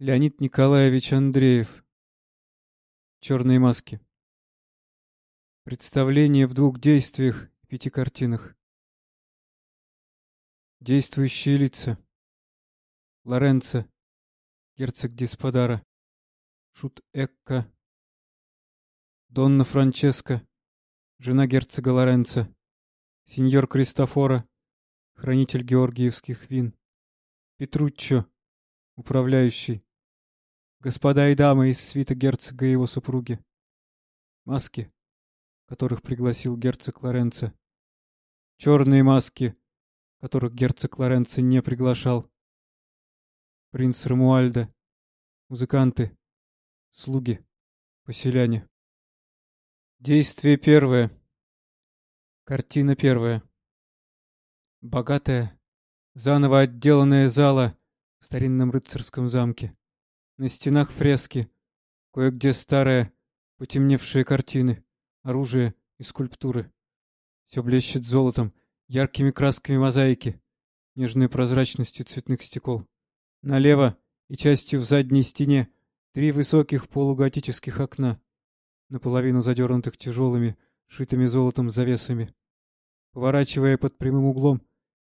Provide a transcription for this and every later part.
Леонид Николаевич Андреев. Черные маски. Представление в двух действиях и пяти картинах. Действующие лица. Лоренцо, герцог Дисподара, Шут Экка, Донна Франческа, жена герцога Лоренцо, сеньор Кристофора, хранитель георгиевских вин, Петруччо, управляющий, господа и дамы из свита герцога и его супруги, маски, которых пригласил герцог Лоренцо, черные маски, которых герцог Лоренцо не приглашал, принц Рамуальда, музыканты, слуги, поселяне. Действие первое. Картина первая. Богатая, заново отделанная зала в старинном рыцарском замке. На стенах фрески, кое-где старые, потемневшие картины, оружие и скульптуры. Все блещет золотом, яркими красками мозаики, нежной прозрачностью цветных стекол. Налево и частью в задней стене три высоких полуготических окна, наполовину задернутых тяжелыми, шитыми золотом завесами. Поворачивая под прямым углом,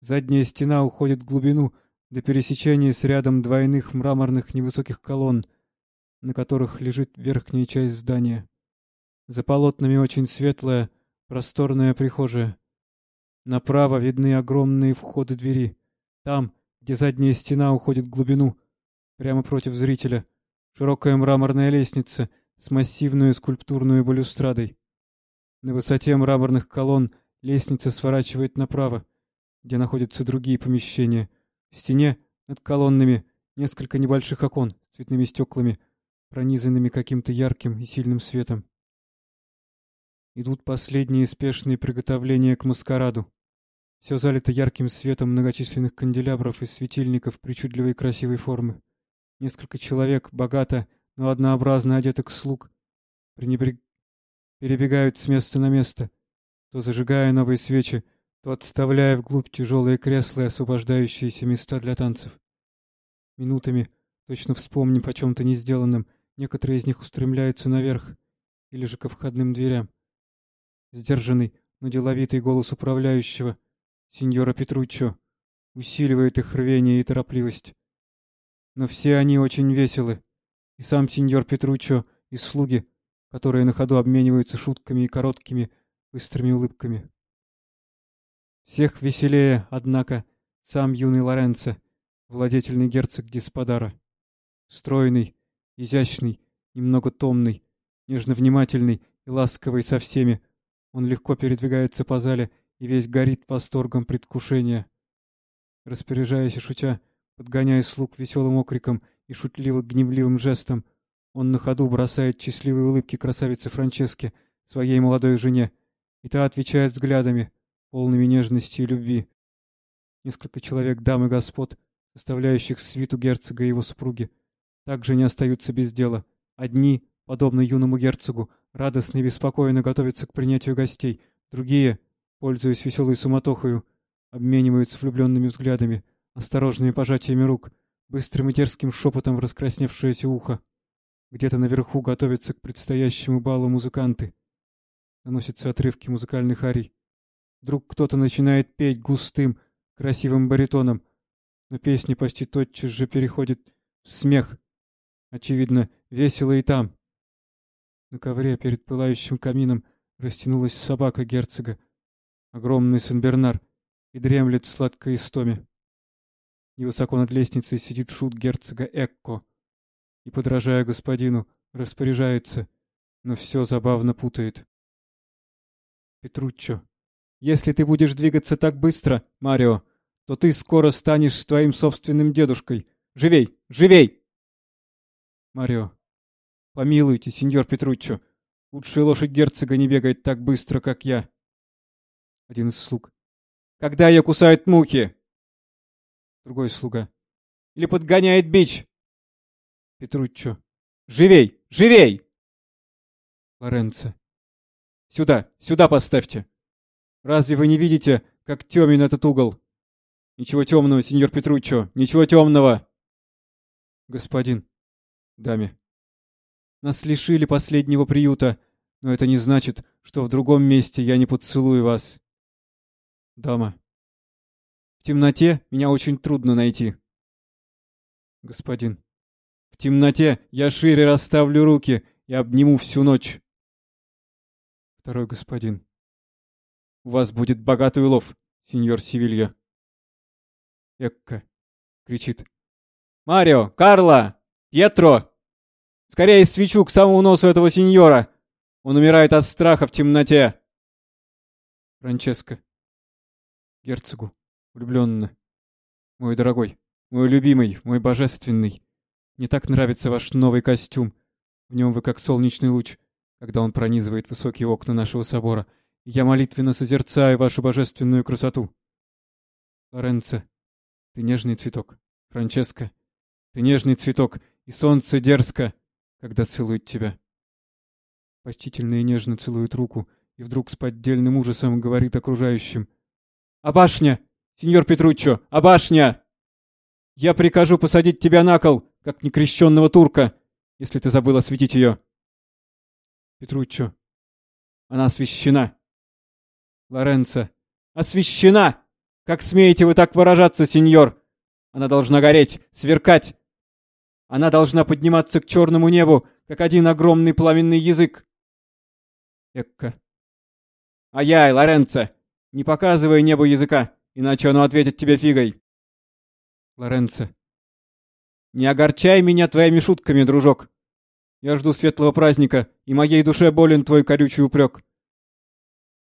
задняя стена уходит в глубину до пересечения с рядом двойных мраморных невысоких колонн, на которых лежит верхняя часть здания. За полотнами очень светлая, просторная прихожая. Направо видны огромные входы двери. Там, где задняя стена уходит в глубину, прямо против зрителя, широкая мраморная лестница с массивной скульптурной балюстрадой. На высоте мраморных колонн лестница сворачивает направо, где находятся другие помещения — в стене над колоннами несколько небольших окон с цветными стеклами, пронизанными каким-то ярким и сильным светом. Идут последние спешные приготовления к маскараду. Все залито ярким светом многочисленных канделябров и светильников причудливой и красивой формы. Несколько человек, богато, но однообразно одетых слуг, пренебрег... перебегают с места на место, то зажигая новые свечи, то отставляя вглубь тяжелые кресла и освобождающиеся места для танцев. Минутами, точно вспомнив о чем-то не сделанном, некоторые из них устремляются наверх или же ко входным дверям. Сдержанный, но деловитый голос управляющего, сеньора Петруччо, усиливает их рвение и торопливость. Но все они очень веселы, и сам сеньор Петруччо, и слуги, которые на ходу обмениваются шутками и короткими, быстрыми улыбками. Всех веселее, однако, сам юный Лоренцо, владетельный герцог Дисподара. Стройный, изящный, немного томный, нежно внимательный и ласковый со всеми, он легко передвигается по зале и весь горит восторгом предвкушения. Распоряжаясь и шутя, подгоняя слуг веселым окриком и шутливо-гневливым жестом, он на ходу бросает счастливые улыбки красавице Франческе, своей молодой жене, и та отвечает взглядами — полными нежности и любви. Несколько человек, дам и господ, составляющих свиту герцога и его супруги, также не остаются без дела. Одни, подобно юному герцогу, радостно и беспокойно готовятся к принятию гостей, другие, пользуясь веселой суматохою, обмениваются влюбленными взглядами, осторожными пожатиями рук, быстрым и дерзким шепотом в раскрасневшееся ухо. Где-то наверху готовятся к предстоящему балу музыканты. Доносятся отрывки музыкальных арий. Вдруг кто-то начинает петь густым, красивым баритоном, но песня почти тотчас же переходит в смех. Очевидно, весело и там. На ковре перед пылающим камином растянулась собака герцога, огромный Сен-Бернар, и дремлет в сладкой истоме. Невысоко над лестницей сидит шут герцога Экко и, подражая господину, распоряжается, но все забавно путает. Петруччо, если ты будешь двигаться так быстро, Марио, то ты скоро станешь твоим собственным дедушкой. Живей! Живей!» Марио. «Помилуйте, сеньор Петруччо. Лучшая лошадь герцога не бегает так быстро, как я». Один из слуг. «Когда ее кусают мухи?» Другой слуга. «Или подгоняет бич?» Петруччо. «Живей! Живей!» Лоренцо. «Сюда! Сюда поставьте!» Разве вы не видите, как темен этот угол? Ничего темного, сеньор Петруччо, ничего темного. Господин, Даме. Нас лишили последнего приюта, но это не значит, что в другом месте я не поцелую вас. Дама. В темноте меня очень трудно найти. Господин. В темноте я шире расставлю руки и обниму всю ночь. Второй господин. У вас будет богатый улов, сеньор Севилья. Экка. Кричит. Марио! Карло! Пьетро! Скорее свечу к самому носу этого сеньора! Он умирает от страха в темноте!» Франческо. Герцогу. Влюбленно. «Мой дорогой, мой любимый, мой божественный, мне так нравится ваш новый костюм. В нем вы как солнечный луч, когда он пронизывает высокие окна нашего собора. Я молитвенно созерцаю вашу божественную красоту. Лоренцо, ты нежный цветок. Франческо, ты нежный цветок, и солнце дерзко, когда целует тебя. Почтительно и нежно целует руку, и вдруг с поддельным ужасом говорит окружающим. «А башня! Сеньор Петруччо! А башня! Я прикажу посадить тебя на кол, как некрещенного турка, если ты забыл осветить ее!» Петруччо. Она освящена. Лоренцо. Освящена! Как смеете вы так выражаться, сеньор? Она должна гореть, сверкать. Она должна подниматься к черному небу, как один огромный пламенный язык. Экка. Ай-яй, Лоренцо, не показывай небу языка, иначе оно ответит тебе фигой. Лоренцо. Не огорчай меня твоими шутками, дружок. Я жду светлого праздника, и моей душе болен твой корючий упрек.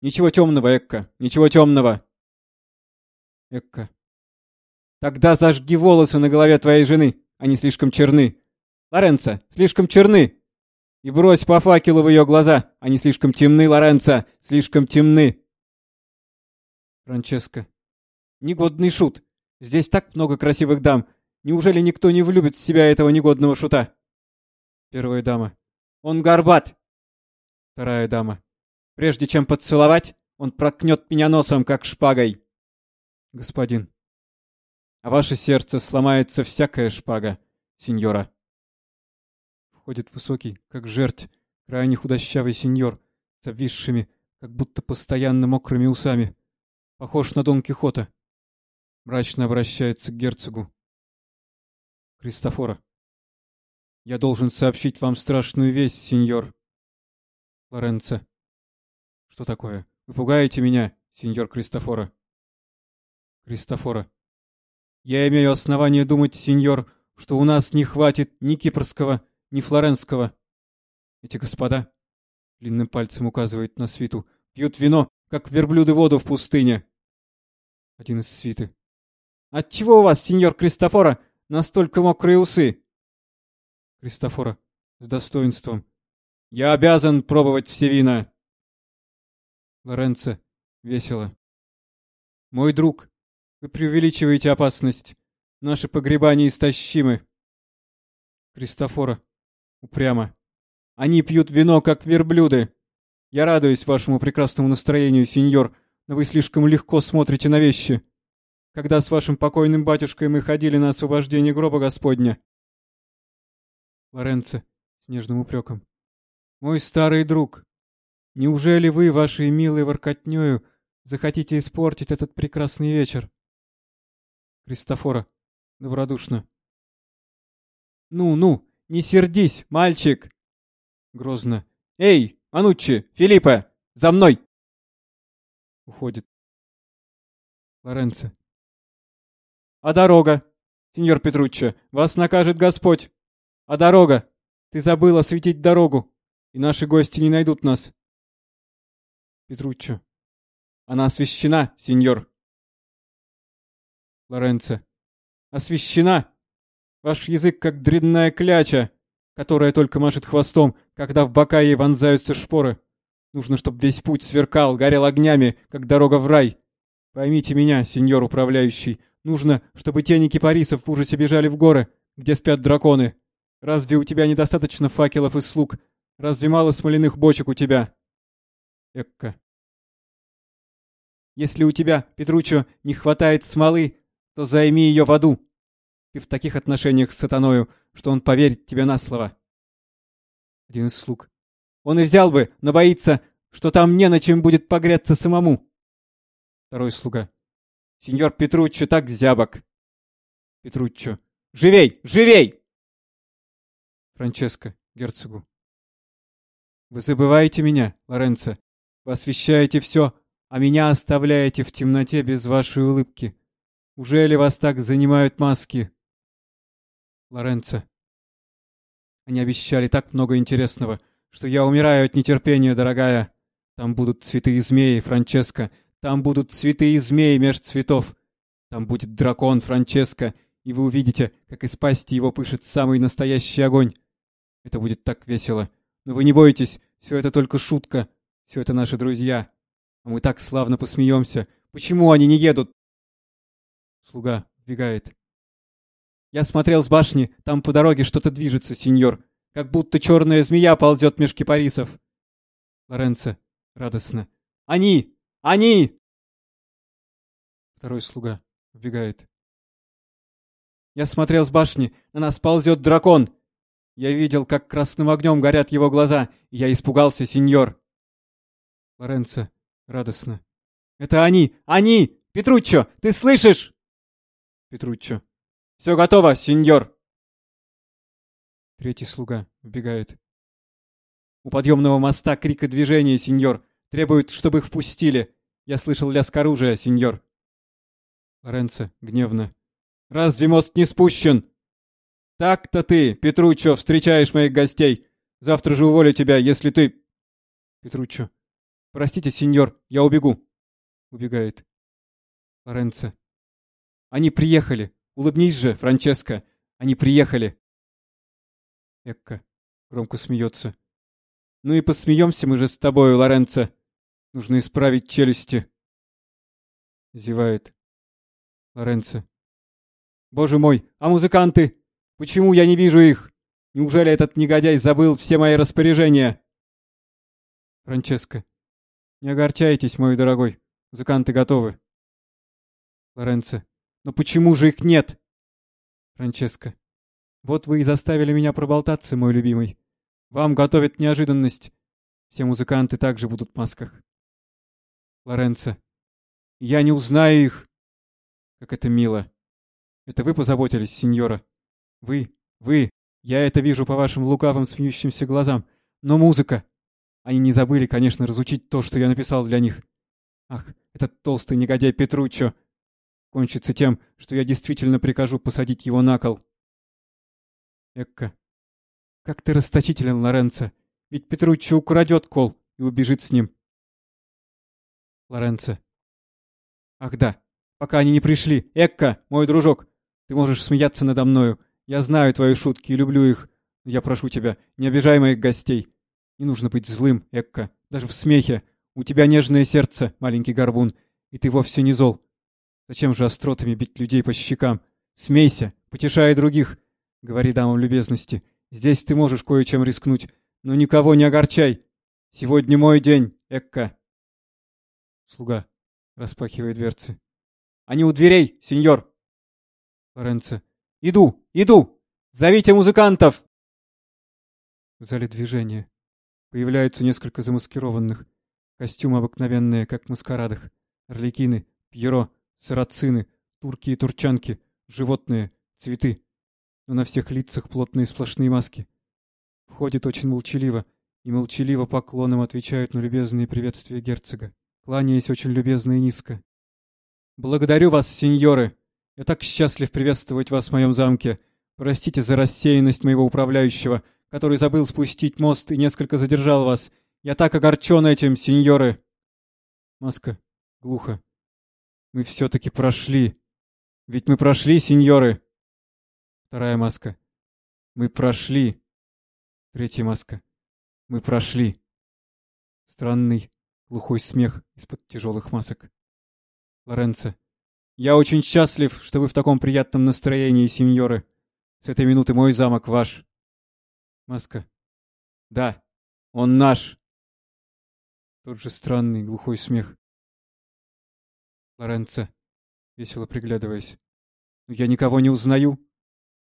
Ничего темного, Экка, ничего темного. Экка. Тогда зажги волосы на голове твоей жены, они слишком черны. Лоренцо, слишком черны. И брось по факелу в ее глаза. Они слишком темны, Лоренцо, слишком темны. Франческо. Негодный шут. Здесь так много красивых дам. Неужели никто не влюбит в себя этого негодного шута? Первая дама. Он горбат. Вторая дама. Прежде чем поцеловать, он проткнет меня носом, как шпагой. Господин. А ваше сердце сломается всякая шпага, сеньора входит высокий, как жерть, крайне худощавый сеньор, с обвисшими, как будто постоянно мокрыми усами. Похож на Дон Кихота. Мрачно обращается к герцогу. Христофора. Я должен сообщить вам страшную весть, сеньор. Лоренцо. Что такое? Вы пугаете меня, сеньор Христофора? Христофора. Я имею основание думать, сеньор, что у нас не хватит ни кипрского, ни флоренского. Эти господа, длинным пальцем указывает на свиту, пьют вино, как верблюды воду в пустыне. Один из свиты. Отчего у вас, сеньор Кристофора, настолько мокрые усы? Кристофора с достоинством. Я обязан пробовать все вина. Лоренцо весело. Мой друг, вы преувеличиваете опасность. Наши погреба неистощимы. Кристофора Упрямо. Они пьют вино, как верблюды. Я радуюсь вашему прекрасному настроению, сеньор, но вы слишком легко смотрите на вещи. Когда с вашим покойным батюшкой мы ходили на освобождение гроба Господня. Лоренцо с нежным упреком. Мой старый друг, неужели вы, вашей милой воркотнёю, захотите испортить этот прекрасный вечер? Кристофора добродушно. Ну, ну, не сердись, мальчик!» Грозно. «Эй, Мануччи, Филиппа, за мной!» Уходит. Лоренцо. «А дорога? Сеньор Петруччо, вас накажет Господь! А дорога? Ты забыл осветить дорогу, и наши гости не найдут нас!» Петруччо. «Она освящена, сеньор!» Лоренцо. «Освящена!» Ваш язык как дрянная кляча, которая только машет хвостом, когда в бока ей вонзаются шпоры. Нужно, чтобы весь путь сверкал, горел огнями, как дорога в рай. Поймите меня, сеньор управляющий, нужно, чтобы тени кипарисов в ужасе бежали в горы, где спят драконы. Разве у тебя недостаточно факелов и слуг? Разве мало смоляных бочек у тебя? Экка. Если у тебя, Петручо, не хватает смолы, то займи ее в аду. Ты в таких отношениях с сатаною, что он поверит тебе на слово. Один из слуг. Он и взял бы, но боится, что там не на чем будет погреться самому. Второй слуга. Сеньор Петруччо так зябок. Петруччо. Живей! Живей! Франческо, герцогу. Вы забываете меня, Лоренцо. Вы освещаете все, а меня оставляете в темноте без вашей улыбки. Ужели вас так занимают маски? Лоренцо. Они обещали так много интересного, что я умираю от нетерпения, дорогая. Там будут цветы и змеи, Франческо. Там будут цветы и змеи меж цветов. Там будет дракон, Франческо, и вы увидите, как из пасти его пышет самый настоящий огонь. Это будет так весело. Но вы не бойтесь, все это только шутка. Все это наши друзья. А мы так славно посмеемся. Почему они не едут? Слуга вбегает. Я смотрел с башни, там по дороге что-то движется, сеньор. Как будто черная змея ползет меж кипарисов. Лоренцо радостно. Они! Они! Второй слуга вбегает. Я смотрел с башни, на нас ползет дракон. Я видел, как красным огнем горят его глаза, и я испугался, сеньор. Лоренцо радостно. «Это они! Они! Петруччо, ты слышишь?» Петруччо. «Все готово, сеньор!» Третий слуга вбегает. «У подъемного моста крик и движение, сеньор. Требуют, чтобы их впустили. Я слышал лязг оружия, сеньор». Лоренцо гневно. «Разве мост не спущен?» «Так-то ты, Петруччо, встречаешь моих гостей. Завтра же уволю тебя, если ты...» Петруччо. «Простите, сеньор, я убегу». Убегает. Лоренцо. «Они приехали. Улыбнись же, Франческо. Они приехали». Экка громко смеется. «Ну и посмеемся мы же с тобой, Лоренцо. Нужно исправить челюсти». Зевает. Лоренцо. «Боже мой, а музыканты? Почему я не вижу их? Неужели этот негодяй забыл все мои распоряжения?» Франческо. Не огорчайтесь, мой дорогой. Музыканты готовы. Лоренцо. Но почему же их нет? Франческо. Вот вы и заставили меня проболтаться, мой любимый. Вам готовят неожиданность. Все музыканты также будут в масках. Лоренцо. Я не узнаю их. Как это мило. Это вы позаботились, сеньора. Вы, вы. Я это вижу по вашим лукавым смеющимся глазам. Но музыка. Они не забыли, конечно, разучить то, что я написал для них. Ах, этот толстый негодяй Петруччо. Кончится тем, что я действительно прикажу посадить его на кол. Экка. Как ты расточителен, Лоренцо. Ведь Петруччо украдет кол и убежит с ним. Лоренцо. Ах да, пока они не пришли. Экка, мой дружок, ты можешь смеяться надо мною. Я знаю твои шутки и люблю их. Я прошу тебя, не обижай моих гостей. Не нужно быть злым, Экка, даже в смехе. У тебя нежное сердце, маленький горбун, и ты вовсе не зол. Зачем же остротами бить людей по щекам? Смейся, потешай других. Говори дамам любезности. Здесь ты можешь кое-чем рискнуть, но никого не огорчай. Сегодня мой день, Экка. Слуга распахивает дверцы. Они у дверей, сеньор. Лоренцо. Иду, иду! Зовите музыкантов! В зале движения. Появляются несколько замаскированных. Костюмы обыкновенные, как в маскарадах. Орликины, пьеро, сарацины, турки и турчанки, животные, цветы. Но на всех лицах плотные сплошные маски. Входит очень молчаливо, и молчаливо поклоном отвечают на любезные приветствия герцога, кланяясь очень любезно и низко. «Благодарю вас, сеньоры! Я так счастлив приветствовать вас в моем замке. Простите за рассеянность моего управляющего, который забыл спустить мост и несколько задержал вас. Я так огорчен этим, сеньоры!» Маска. Глухо. «Мы все-таки прошли. Ведь мы прошли, сеньоры!» Вторая маска. «Мы прошли!» Третья маска. «Мы прошли!» Странный, глухой смех из-под тяжелых масок. Лоренцо. «Я очень счастлив, что вы в таком приятном настроении, сеньоры. С этой минуты мой замок ваш. Маска. Да, он наш. Тот же странный глухой смех. Лоренцо, весело приглядываясь. Я никого не узнаю.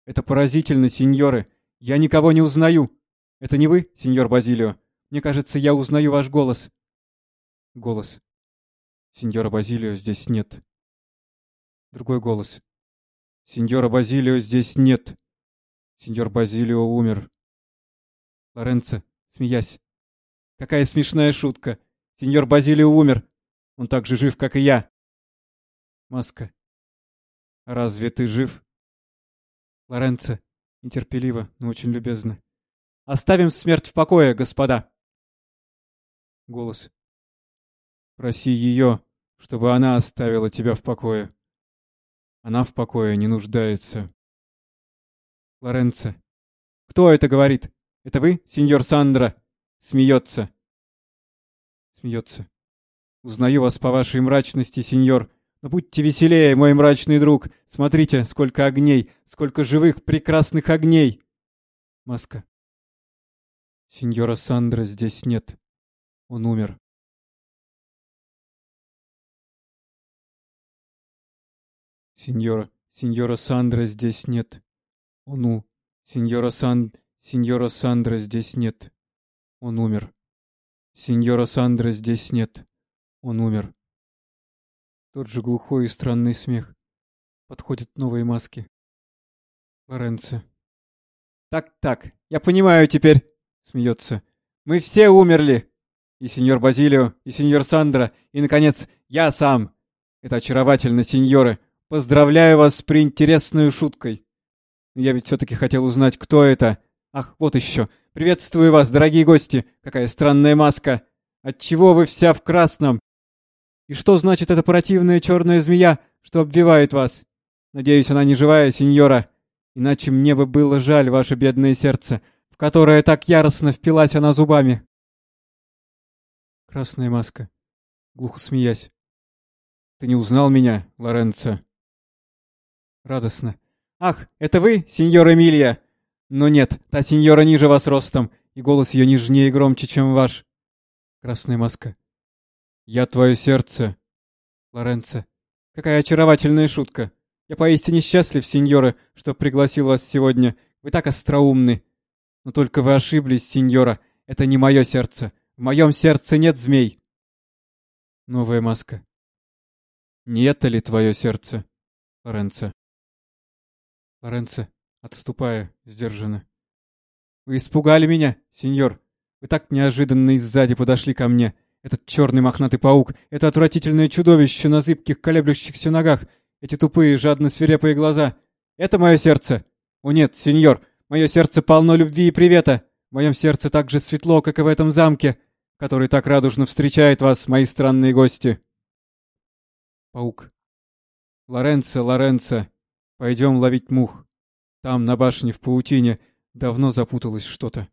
Это поразительно, сеньоры. Я никого не узнаю. Это не вы, сеньор Базилио? Мне кажется, я узнаю ваш голос. Голос. Сеньора Базилио здесь нет. Другой голос. Сеньора Базилио здесь нет. Сеньор Базилио умер. Лоренцо, смеясь. Какая смешная шутка. Сеньор Базилио умер. Он так же жив, как и я. Маска. Разве ты жив? Лоренцо, нетерпеливо, но очень любезно. Оставим смерть в покое, господа. Голос. Проси ее, чтобы она оставила тебя в покое. Она в покое не нуждается. Лоренцо. Кто это говорит? Это вы, сеньор Сандра? Смеется. Смеется. Узнаю вас по вашей мрачности, сеньор. Но будьте веселее, мой мрачный друг. Смотрите, сколько огней, сколько живых, прекрасных огней. Маска. Сеньора Сандра здесь нет. Он умер. Сеньора, сеньора Сандра здесь нет. Он у... Сеньора Сан... Сеньора Сандра здесь нет. Он умер. Сеньора Сандра здесь нет. Он умер. Тот же глухой и странный смех. Подходят новые маски. Лоренцо. «Так-так, я понимаю теперь», — смеется. «Мы все умерли. И сеньор Базилио, и сеньор Сандра, и, наконец, я сам. Это очаровательно, сеньоры. Поздравляю вас с приинтересной шуткой. Я ведь все-таки хотел узнать, кто это. Ах, вот еще. Приветствую вас, дорогие гости. Какая странная маска. Отчего вы вся в красном? И что значит эта противная черная змея, что обвивает вас? Надеюсь, она не живая, сеньора. Иначе мне бы было жаль ваше бедное сердце, в которое так яростно впилась она зубами. Красная маска, глухо смеясь. Ты не узнал меня, Лоренцо? Радостно. «Ах, это вы, сеньор Эмилия?» «Но нет, та сеньора ниже вас ростом, и голос ее нежнее и громче, чем ваш». Красная маска. «Я твое сердце». Лоренцо. «Какая очаровательная шутка. Я поистине счастлив, сеньора, что пригласил вас сегодня. Вы так остроумны. Но только вы ошиблись, сеньора. Это не мое сердце. В моем сердце нет змей». Новая маска. «Не это ли твое сердце, Лоренцо?» Лоренцо, отступая, сдержанно. «Вы испугали меня, сеньор. Вы так неожиданно и сзади подошли ко мне. Этот черный мохнатый паук, это отвратительное чудовище на зыбких колеблющихся ногах, эти тупые, жадно свирепые глаза. Это мое сердце. О нет, сеньор, мое сердце полно любви и привета. В моем сердце так же светло, как и в этом замке, который так радужно встречает вас, мои странные гости». Паук. «Лоренцо, Лоренцо, Пойдем ловить мух. Там, на башне, в паутине, давно запуталось что-то.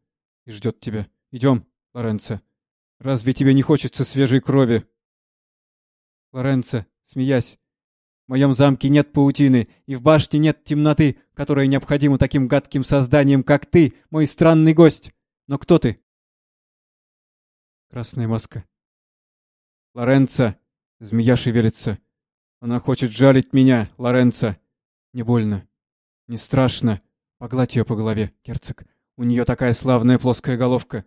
И ждет тебя. Идем, Лоренцо. Разве тебе не хочется свежей крови? Лоренцо, смеясь. В моем замке нет паутины, и в башне нет темноты, которая необходима таким гадким созданиям, как ты, мой странный гость. Но кто ты? Красная маска. Лоренцо. Змея шевелится. Она хочет жалить меня, Лоренцо. Не больно. Не страшно. Погладь ее по голове, герцог. У нее такая славная плоская головка.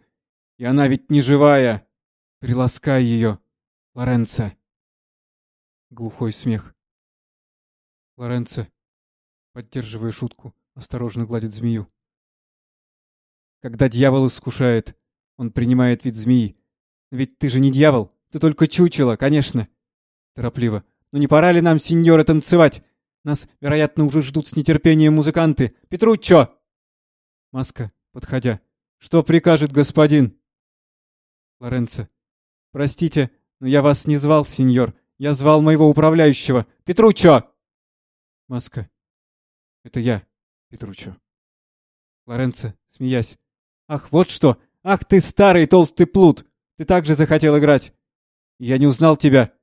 И она ведь не живая. Приласкай ее, Лоренцо. Глухой смех. Лоренцо, поддерживая шутку, осторожно гладит змею. Когда дьявол искушает, он принимает вид змеи. Ведь ты же не дьявол, ты только чучело, конечно. Торопливо. Но не пора ли нам, сеньоры, танцевать? Нас, вероятно, уже ждут с нетерпением музыканты. Петруччо!» Маска, подходя. «Что прикажет господин?» Лоренцо. «Простите, но я вас не звал, сеньор. Я звал моего управляющего. Петруччо!» Маска. «Это я, Петруччо». Лоренцо, смеясь. «Ах, вот что! Ах, ты старый толстый плут! Ты также захотел играть! Я не узнал тебя!»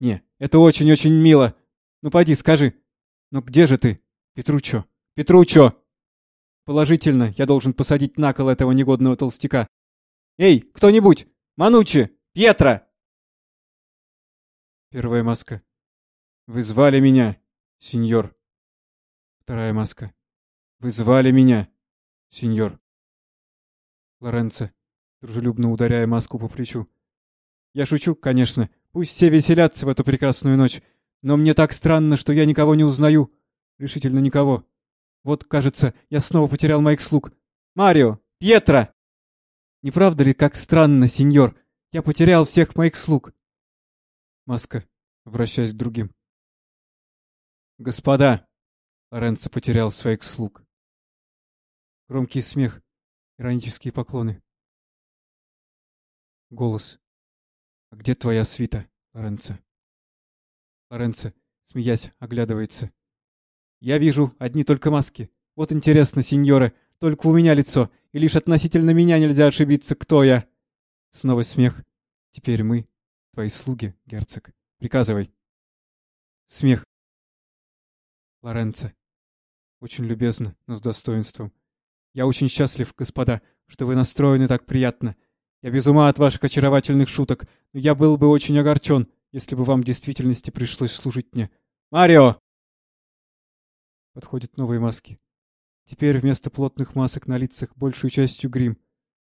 «Не, это очень-очень мило! Ну, пойди, скажи, «Но где же ты? Петручо! Петручо!» «Положительно, я должен посадить на кол этого негодного толстяка. Эй, кто-нибудь! Манучи! Пьетро!» Первая маска. «Вы звали меня, сеньор?» Вторая маска. Вы звали меня, сеньор. Лоренцо, дружелюбно ударяя маску по плечу. Я шучу, конечно. Пусть все веселятся в эту прекрасную ночь. Но мне так странно, что я никого не узнаю. Решительно никого. Вот, кажется, я снова потерял моих слуг. Марио! Пьетро! Не правда ли, как странно, сеньор? Я потерял всех моих слуг. Маска, обращаясь к другим. Господа! Лоренцо потерял своих слуг. Громкий смех, иронические поклоны. Голос. «А где твоя свита, Лоренцо?» Лоренцо, смеясь, оглядывается. «Я вижу одни только маски. Вот интересно, сеньоры, только у меня лицо, и лишь относительно меня нельзя ошибиться, кто я». Снова смех. «Теперь мы, твои слуги, герцог. Приказывай». Смех. Лоренцо. Очень любезно, но с достоинством. Я очень счастлив, господа, что вы настроены так приятно. Я без ума от ваших очаровательных шуток, но я был бы очень огорчен, если бы вам в действительности пришлось служить мне. Марио! Подходят новые маски. Теперь вместо плотных масок на лицах большей частью грим.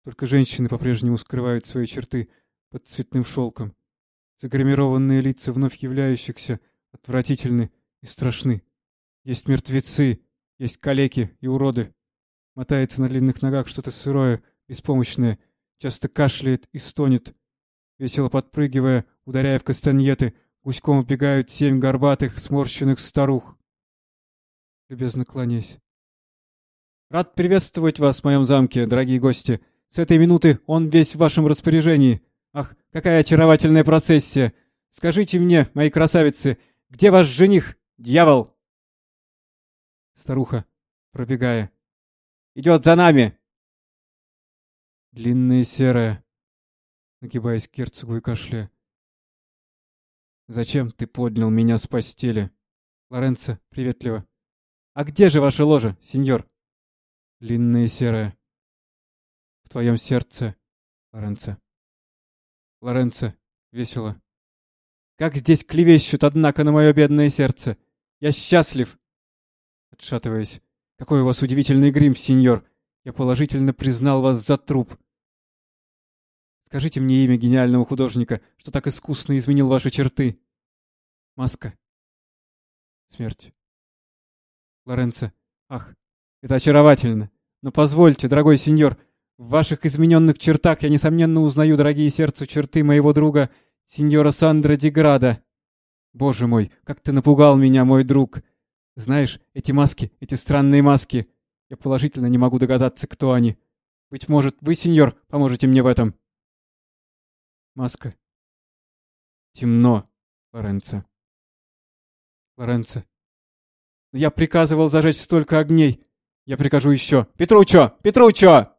Только женщины по-прежнему скрывают свои черты под цветным шелком. Загримированные лица вновь являющихся отвратительны и страшны. Есть мертвецы, есть калеки и уроды. Мотается на длинных ногах что-то сырое, беспомощное, часто кашляет и стонет. Весело подпрыгивая, ударяя в кастаньеты, гуськом убегают семь горбатых, сморщенных старух. Любезно кланясь. Рад приветствовать вас в моем замке, дорогие гости. С этой минуты он весь в вашем распоряжении. Ах, какая очаровательная процессия! Скажите мне, мои красавицы, где ваш жених, дьявол? Старуха, пробегая. «Идет за нами!» Длинная серая, нагибаясь к герцогу и кашляя. «Зачем ты поднял меня с постели?» Лоренцо, приветливо. «А где же ваше ложе, сеньор?» Длинная серая. «В твоем сердце, Лоренцо». Лоренцо, весело. «Как здесь клевещут, однако, на мое бедное сердце! Я счастлив!» отшатываясь. «Какой у вас удивительный грим, сеньор! Я положительно признал вас за труп!» «Скажите мне имя гениального художника, что так искусно изменил ваши черты!» «Маска!» «Смерть!» «Лоренцо! Ах, это очаровательно! Но позвольте, дорогой сеньор, в ваших измененных чертах я, несомненно, узнаю дорогие сердцу черты моего друга, сеньора Сандра Деграда. Боже мой, как ты напугал меня, мой друг! Знаешь, эти маски, эти странные маски. Я положительно не могу догадаться, кто они. Быть может, вы, сеньор, поможете мне в этом. Маска. Темно, Лоренцо. Лоренцо. Я приказывал зажечь столько огней. Я прикажу еще. Петручо! Петручо!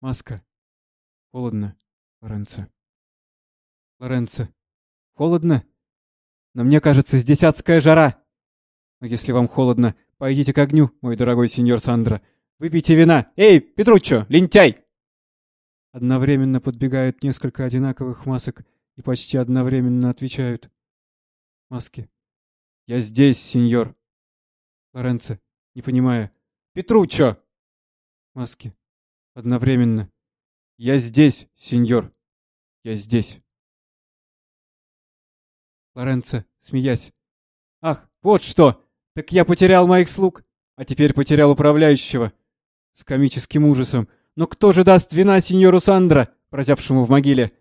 Маска. Холодно, Лоренцо. Лоренцо. Холодно? Но мне кажется, здесь адская жара. Но если вам холодно, пойдите к огню, мой дорогой сеньор Сандро. Выпейте вина. Эй, Петруччо, лентяй!» Одновременно подбегают несколько одинаковых масок и почти одновременно отвечают. Маски. «Я здесь, сеньор!» Лоренцо, не понимая. «Петруччо!» Маски. Одновременно. «Я здесь, сеньор! Я здесь!» Лоренцо, смеясь. «Ах, вот что! Так я потерял моих слуг, а теперь потерял управляющего. С комическим ужасом. Но кто же даст вина сеньору Сандро, прозябшему в могиле?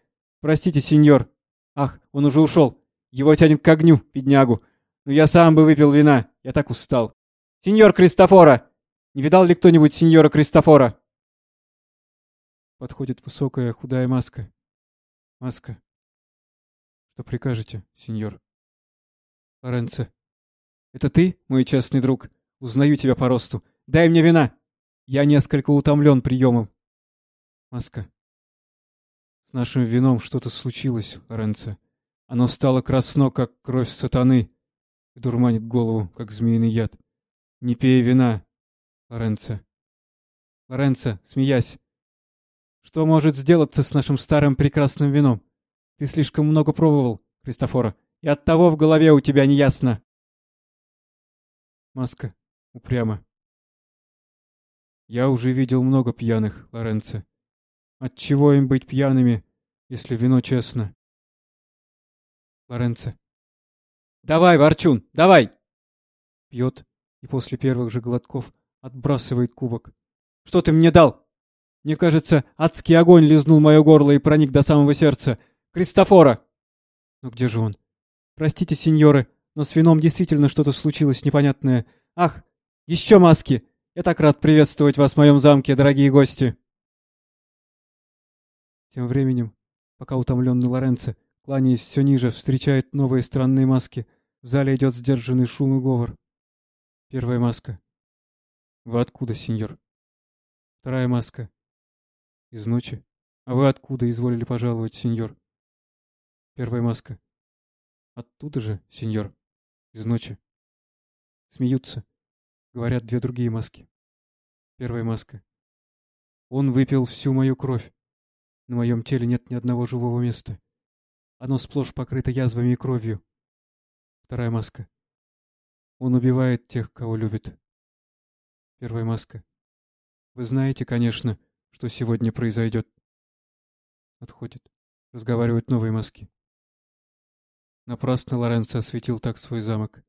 Простите, сеньор. Ах, он уже ушел. Его тянет к огню, беднягу. Но я сам бы выпил вина. Я так устал. Сеньор Кристофора! Не видал ли кто-нибудь сеньора Кристофора? Подходит высокая худая маска. Маска. Что прикажете, сеньор? Лоренцо. «Это ты, мой честный друг? Узнаю тебя по росту. Дай мне вина! Я несколько утомлен приемом». Маска. «С нашим вином что-то случилось, Лоренцо. Оно стало красно, как кровь сатаны, и дурманит голову, как змеиный яд. Не пей вина, Лоренцо». Лоренцо, смеясь. «Что может сделаться с нашим старым прекрасным вином? Ты слишком много пробовал, Кристофора, и оттого в голове у тебя неясно». Маска. Упрямо. Я уже видел много пьяных, Лоренцо. Отчего им быть пьяными, если вино честно? Лоренцо. Давай, Ворчун, давай! Пьет и после первых же глотков отбрасывает кубок. Что ты мне дал? Мне кажется, адский огонь лизнул мое горло и проник до самого сердца. Кристофора! Но где же он? Простите, сеньоры, но с вином действительно что-то случилось непонятное. Ах, еще маски! Я так рад приветствовать вас в моем замке, дорогие гости!» Тем временем, пока утомленный Лоренцо, кланяясь все ниже, встречает новые странные маски, в зале идет сдержанный шум и говор. Первая маска. «Вы откуда, сеньор?» Вторая маска. «Из ночи. А вы откуда изволили пожаловать, сеньор?» Первая маска. «Оттуда же, сеньор. Из ночи». Смеются. Говорят две другие маски. Первая маска. Он выпил всю мою кровь. На моем теле нет ни одного живого места. Оно сплошь покрыто язвами и кровью. Вторая маска. Он убивает тех, кого любит. Первая маска. Вы знаете, конечно, что сегодня произойдет. Отходит. Разговаривают новые маски. Напрасно Лоренцо осветил так свой замок.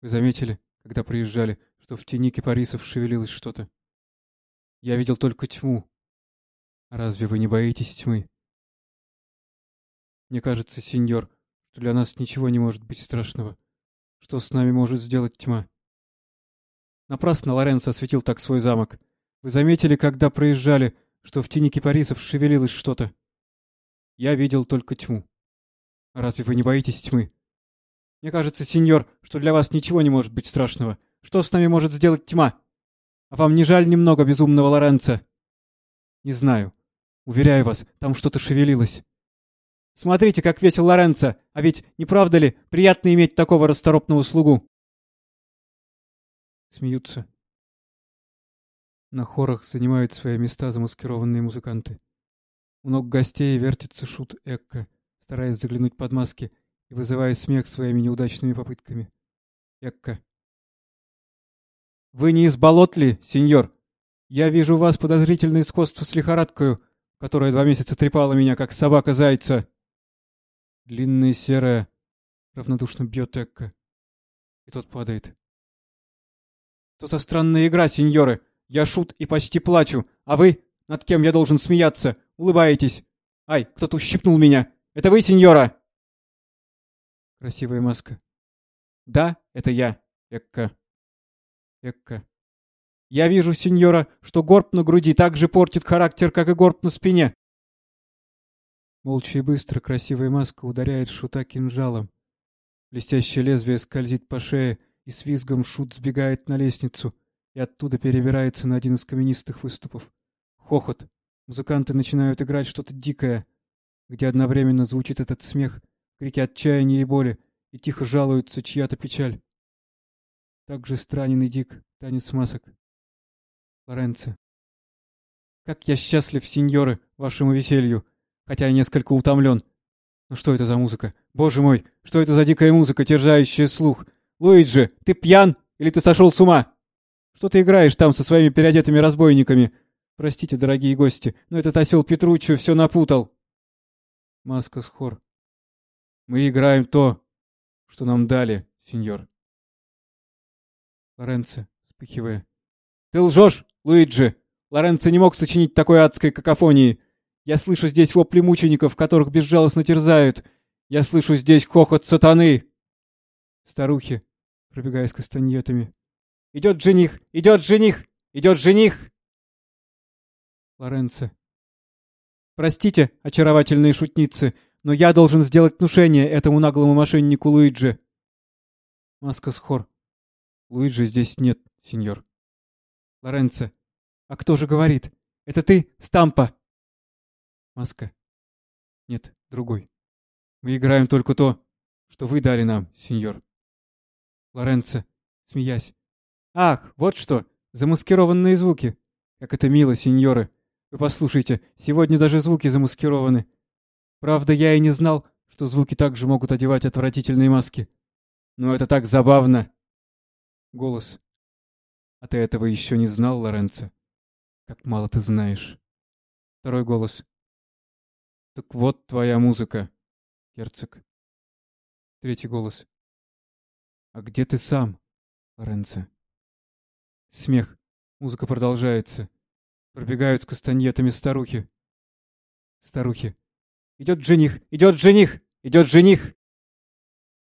Вы заметили, когда приезжали, что в тени кипарисов шевелилось что-то. Я видел только тьму. Разве вы не боитесь тьмы? Мне кажется, сеньор, что для нас ничего не может быть страшного. Что с нами может сделать тьма? Напрасно Лоренцо осветил так свой замок. Вы заметили, когда проезжали, что в тени кипарисов шевелилось что-то? Я видел только тьму. Разве вы не боитесь тьмы? Мне кажется, сеньор, что для вас ничего не может быть страшного. Что с нами может сделать тьма? А вам не жаль немного безумного Лоренца? Не знаю. Уверяю вас, там что-то шевелилось. Смотрите, как весел Лоренцо, а ведь, не правда ли, приятно иметь такого расторопного слугу? Смеются. На хорах занимают свои места замаскированные музыканты. У ног гостей вертится шут Экка, стараясь заглянуть под маски и вызывая смех своими неудачными попытками. Экка. «Вы не из болот ли, сеньор? Я вижу у вас подозрительное сходство с лихорадкою, которая два месяца трепала меня, как собака зайца». Длинная серая равнодушно бьет Экка, и тот падает. «Что за странная игра, сеньоры? Я шут и почти плачу, а вы, над кем я должен смеяться, улыбаетесь. Ай, кто-то ущипнул меня. Это вы, сеньора?» Красивая маска. «Да, это я, Экка». Экка. Я вижу, сеньора, что горб на груди так же портит характер, как и горб на спине. Молча и быстро красивая маска ударяет шута кинжалом. Блестящее лезвие скользит по шее, и с визгом шут сбегает на лестницу и оттуда перебирается на один из каменистых выступов. Хохот. Музыканты начинают играть что-то дикое, где одновременно звучит этот смех, крики отчаяния и боли, и тихо жалуется чья-то печаль. Так же странен и дик танец масок. Лоренцо. Как я счастлив, сеньоры, вашему веселью, хотя я несколько утомлен. Ну что это за музыка? Боже мой, что это за дикая музыка, терзающая слух? Луиджи, ты пьян или ты сошел с ума? Что ты играешь там со своими переодетыми разбойниками? Простите, дорогие гости, но этот осел Петруччо все напутал. Маска с хор. Мы играем то, что нам дали, сеньор. Лоренцо, вспыхивая. «Ты лжешь, Луиджи! Лоренцо не мог сочинить такой адской какофонии! Я слышу здесь вопли мучеников, которых безжалостно терзают! Я слышу здесь хохот сатаны!» Старухи, пробегая с кастаньетами. «Идет жених! Идет жених! Идет жених!» Лоренцо. «Простите, очаровательные шутницы, но я должен сделать внушение этому наглому мошеннику Луиджи!» Маска с хор. Луиджи здесь нет, сеньор. Лоренцо. А кто же говорит? Это ты, Стампа? Маска. Нет, другой. Мы играем только то, что вы дали нам, сеньор. Лоренцо, смеясь. Ах, вот что, замаскированные звуки. Как это мило, сеньоры. Вы послушайте, сегодня даже звуки замаскированы. Правда, я и не знал, что звуки также могут одевать отвратительные маски. Но это так забавно. Голос. А ты этого еще не знал, Лоренцо? Как мало ты знаешь. Второй голос. Так вот твоя музыка, герцог. Третий голос. А где ты сам, Лоренцо? Смех. Музыка продолжается. Пробегают с кастаньетами старухи. Старухи. Идет жених! Идет жених! Идет жених!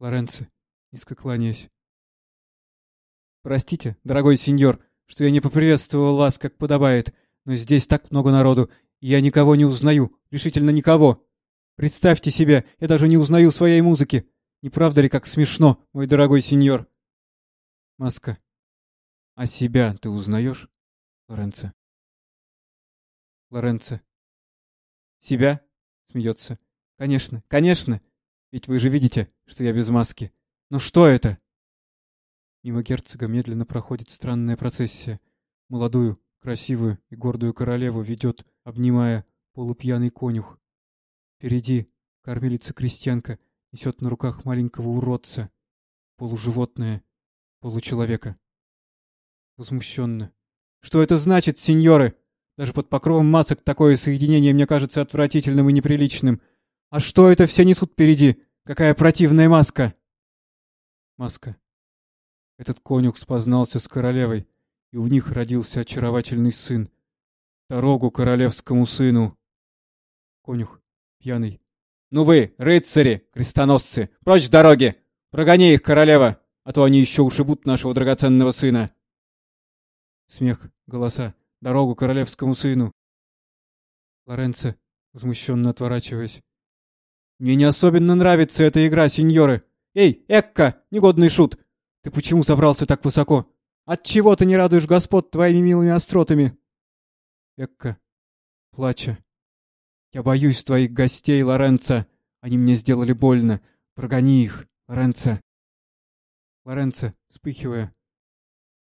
Лоренцо, низко кланяясь. Простите, дорогой сеньор, что я не поприветствовал вас, как подобает, но здесь так много народу, и я никого не узнаю, решительно никого. Представьте себе, я даже не узнаю своей музыки. Не правда ли, как смешно, мой дорогой сеньор? Маска. А себя ты узнаешь, Лоренцо? Лоренцо. Себя? Смеется. Конечно, конечно. Ведь вы же видите, что я без маски. Но что это? Мимо герцога медленно проходит странная процессия. Молодую, красивую и гордую королеву ведет, обнимая, полупьяный конюх. Впереди кормилица-крестьянка несет на руках маленького уродца, полуживотное, получеловека. Возмущенно. «Что это значит, сеньоры? Даже под покровом масок такое соединение мне кажется отвратительным и неприличным. А что это все несут впереди? Какая противная маска!» Маска. Этот конюх спознался с королевой, и у них родился очаровательный сын. Дорогу королевскому сыну. Конюх, пьяный. «Ну вы, рыцари, крестоносцы, прочь с дороги! Прогони их, королева, а то они еще ушибут нашего драгоценного сына!» Смех, голоса. Дорогу королевскому сыну. Лоренцо, возмущенно отворачиваясь. «Мне не особенно нравится эта игра, сеньоры! Эй, Экка, негодный шут! Ты почему забрался так высоко? Отчего ты не радуешь господ твоими милыми остротами?» Экка, плача. «Я боюсь твоих гостей, Лоренцо. Они мне сделали больно. Прогони их, Лоренцо». Лоренцо, вспыхивая.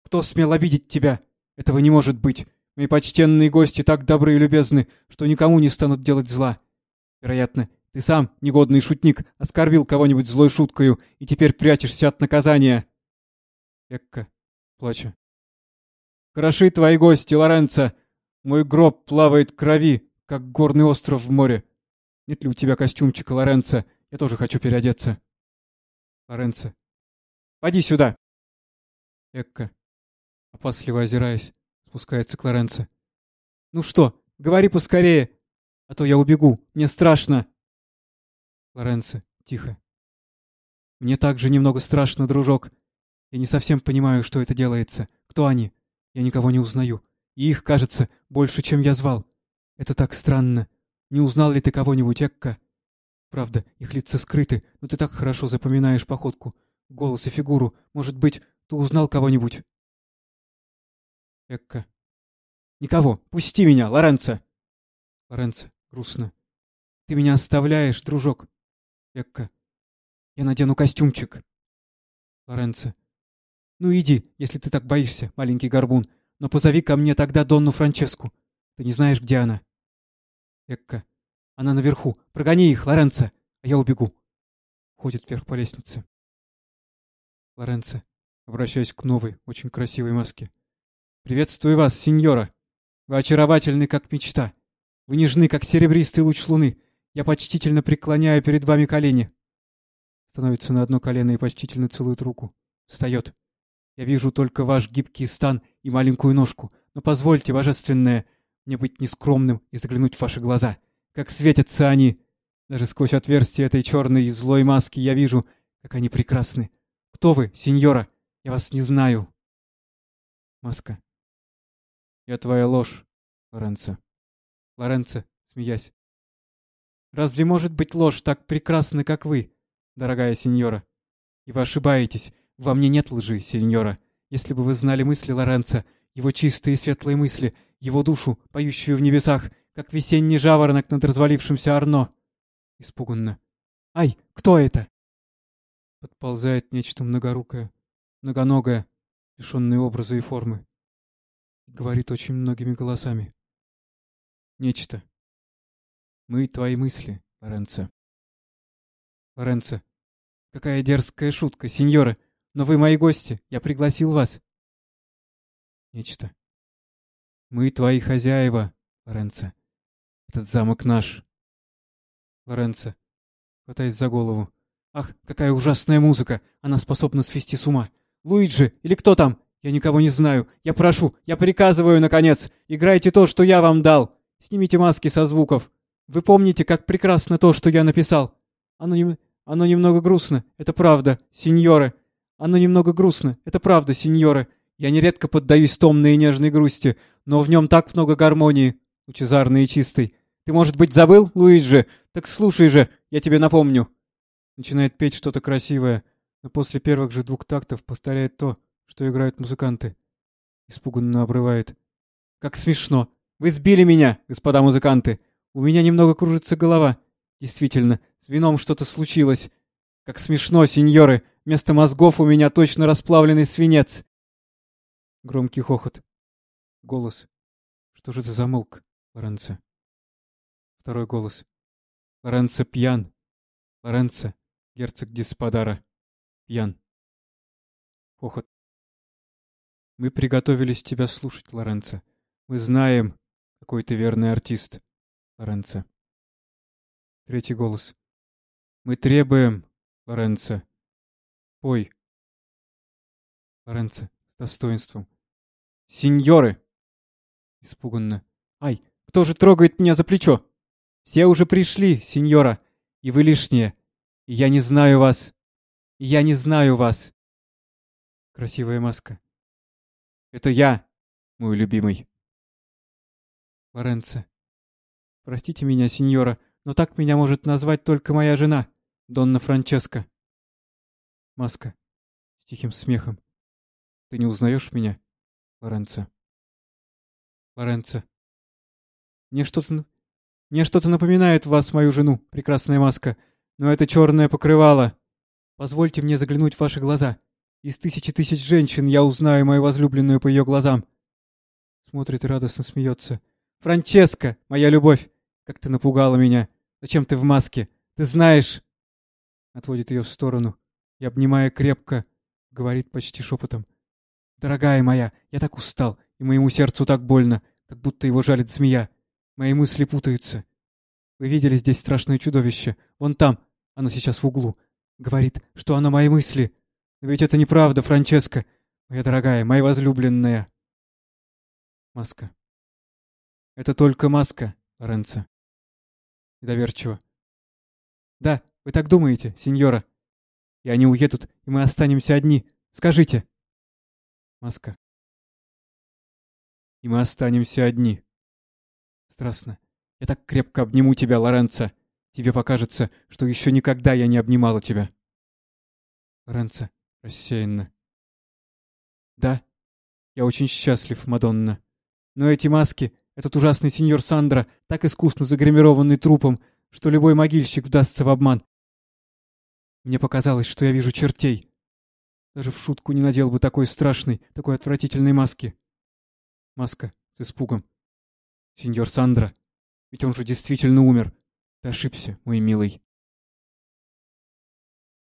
«Кто смел обидеть тебя? Этого не может быть. Мои почтенные гости так добры и любезны, что никому не станут делать зла. Вероятно, ты сам, негодный шутник, оскорбил кого-нибудь злой шуткою и теперь прячешься от наказания». Экка, плача. «Хороши твои гости, Лоренцо. Мой гроб плавает крови, как горный остров в море. Нет ли у тебя костюмчика, Лоренцо? Я тоже хочу переодеться. Лоренцо. Поди сюда. Экка, опасливо озираясь, спускается к Лоренцо. Ну что, говори поскорее, а то я убегу, мне страшно. Лоренцо, тихо. Мне также немного страшно, дружок. Я не совсем понимаю, что это делается. Кто они? Я никого не узнаю. И их, кажется, больше, чем я звал. Это так странно. Не узнал ли ты кого-нибудь, Экка? Правда, их лица скрыты, но ты так хорошо запоминаешь походку, голос и фигуру. Может быть, ты узнал кого-нибудь? Экка. Никого. Пусти меня, Лоренцо. Лоренцо, грустно. Ты меня оставляешь, дружок. Экка. Я надену костюмчик. Лоренцо. Ну иди, если ты так боишься, маленький горбун. Но позови ко мне тогда Донну Франческу. Ты не знаешь, где она? Экка. Она наверху. Прогони их, Лоренцо, а я убегу. Ходит вверх по лестнице. Лоренцо, обращаясь к новой, очень красивой маске. Приветствую вас, сеньора. Вы очаровательны, как мечта. Вы нежны, как серебристый луч луны. Я почтительно преклоняю перед вами колени. Становится на одно колено и почтительно целует руку. Встает. Я вижу только ваш гибкий стан и маленькую ножку. Но позвольте, божественное, мне быть нескромным и заглянуть в ваши глаза. Как светятся они! Даже сквозь отверстие этой черной и злой маски я вижу, как они прекрасны. Кто вы, сеньора? Я вас не знаю. Маска. Я твоя ложь, Лоренцо. Лоренцо, смеясь. Разве может быть ложь так прекрасна, как вы, дорогая сеньора? И вы ошибаетесь. Во мне нет лжи, сеньора. Если бы вы знали мысли Лоренцо, его чистые светлые мысли — его душу, поющую в небесах, как весенний жаворонок над развалившимся Арно. Испуганно. «Ай, кто это?» Подползает нечто многорукое, многоногое, лишенное образа и формы. Говорит очень многими голосами. Нечто. Мы твои мысли, Лоренцо. Лоренцо. Какая дерзкая шутка, сеньора. Но вы мои гости, я пригласил вас. Нечто. Мы твои хозяева, Лоренцо. Этот замок наш. Лоренцо, хватаясь за голову. Ах, какая ужасная музыка! Она способна свести с ума. Луиджи, или кто там? Я никого не знаю. Я прошу, я приказываю, наконец. Играйте то, что я вам дал. Снимите маски со звуков. Вы помните, как прекрасно то, что я написал? Оно, не... Оно немного грустно, это правда, сеньоры. Оно немного грустно, это правда, сеньоры. Я нередко поддаюсь томной и нежной грусти, но в нем так много гармонии, лучезарной и чистой. Ты, может быть, забыл, Луиджи? Так слушай же, я тебе напомню. Начинает петь что-то красивое, но после первых же двух тактов повторяет то, что играют музыканты. Испуганно обрывает. Как смешно. Вы сбили меня, господа музыканты. У меня немного кружится голова. Действительно, с вином что-то случилось. Как смешно, сеньоры. Вместо мозгов у меня точно расплавленный свинец. Громкий хохот. Голос. Что же это за молк, Лоренцо? Второй голос. Лоренцо пьян. Лоренцо, герцог Диспадара, пьян. Хохот. Мы приготовились тебя слушать, Лоренцо. Мы знаем, какой ты верный артист, Лоренцо. Третий голос. Мы требуем, Лоренцо. Пой. Лоренцо с достоинством. Сеньоры! Испуганно. Ай, кто же трогает меня за плечо? Все уже пришли, сеньора, и вы лишние. И я не знаю вас. И я не знаю вас. Красивая маска. Это я, мой любимый. Лоренцо. Простите меня, сеньора, но так меня может назвать только моя жена, Донна Франческа. Маска. С тихим смехом. Ты не узнаешь меня, Лоренцо? Лоренцо. Мне что-то... Мне что-то напоминает вас, мою жену, прекрасная маска, но это черное покрывало. Позвольте мне заглянуть в ваши глаза. Из тысячи тысяч женщин я узнаю мою возлюбленную по ее глазам. Смотрит и радостно смеется. Франческа, моя любовь! Как ты напугала меня! Зачем ты в маске? Ты знаешь... Отводит ее в сторону и, обнимая крепко, говорит почти шепотом. «Дорогая моя, я так устал, и моему сердцу так больно, как будто его жалит змея. Мои мысли путаются. Вы видели здесь страшное чудовище? Вон там, оно сейчас в углу. Говорит, что оно мои мысли. Ведь это неправда, Франческа. Моя дорогая, моя возлюбленная. Маска. Это только маска, Лоренцо. Недоверчиво. Да, вы так думаете, сеньора. И они уедут, и мы останемся одни. Скажите. Маска. И мы останемся одни. Страстно. Я так крепко обниму тебя, Лоренцо. Тебе покажется, что еще никогда я не обнимала тебя. Лоренцо рассеянно. Да, я очень счастлив, Мадонна. Но эти маски, этот ужасный сеньор Сандра, так искусно загримированный трупом, что любой могильщик вдастся в обман. Мне показалось, что я вижу чертей. Даже в шутку не надел бы такой страшной, такой отвратительной маски. Маска с испугом. Сеньор Сандра, ведь он же действительно умер. Ты ошибся, мой милый.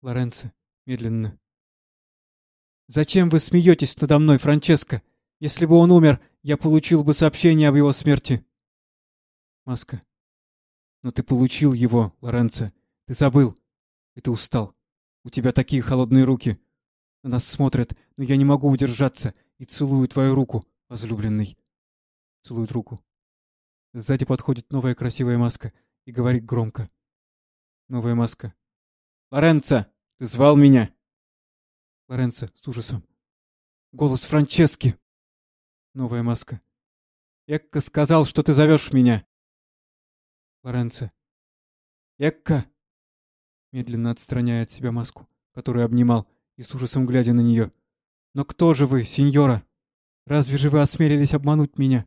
Лоренцо, медленно. «Зачем вы смеетесь надо мной, Франческо? Если бы он умер, я получил бы сообщение об его смерти». Маска. «Но ты получил его, Лоренцо. Ты забыл. И ты устал. У тебя такие холодные руки. На нас смотрят, но я не могу удержаться и целую твою руку, возлюбленный». Целует руку. Сзади подходит новая красивая маска и говорит громко. Новая маска. «Лоренцо, ты звал меня?» Лоренцо с ужасом. «Голос Франчески!» Новая маска. «Экка сказал, что ты зовешь меня!» Лоренцо. «Экка!» Медленно отстраняя от себя маску, которую обнимал, и с ужасом глядя на нее. «Но кто же вы, сеньора? Разве же вы осмелились обмануть меня?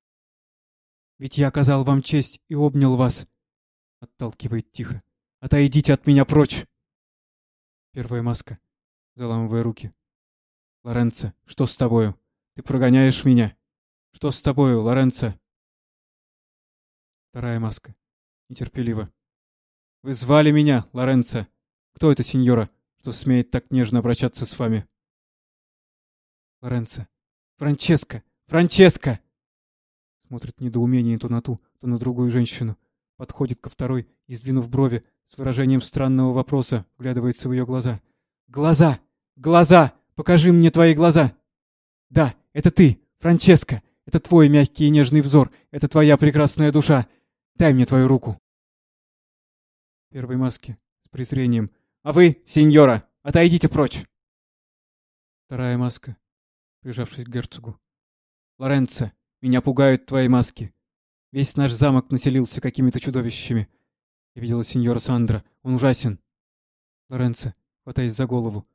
Ведь я оказал вам честь и обнял вас!» Отталкивает тихо. «Отойдите от меня прочь!» Первая маска заламывая руки. «Лоренцо, что с тобою? Ты прогоняешь меня? Что с тобою, Лоренцо?» Вторая маска. Нетерпеливо. «Вы звали меня, Лоренцо. Кто это, сеньора, что смеет так нежно обращаться с вами?» Лоренцо. «Франческо! Франческо!» Смотрит в недоумении то на ту, то на другую женщину. Подходит ко второй и, сдвинув брови, с выражением странного вопроса, вглядывается в ее глаза. «Глаза! Глаза! Покажи мне твои глаза!» «Да, это ты, Франческо! Это твой мягкий и нежный взор! Это твоя прекрасная душа! Дай мне твою руку!» Первой маски с презрением. «А вы, сеньора, отойдите прочь!» Вторая маска, прижавшись к герцогу. «Лоренцо, меня пугают твои маски. Весь наш замок населился какими-то чудовищами. Я видела сеньора Сандра. Он ужасен. Лоренцо, хватаясь за голову.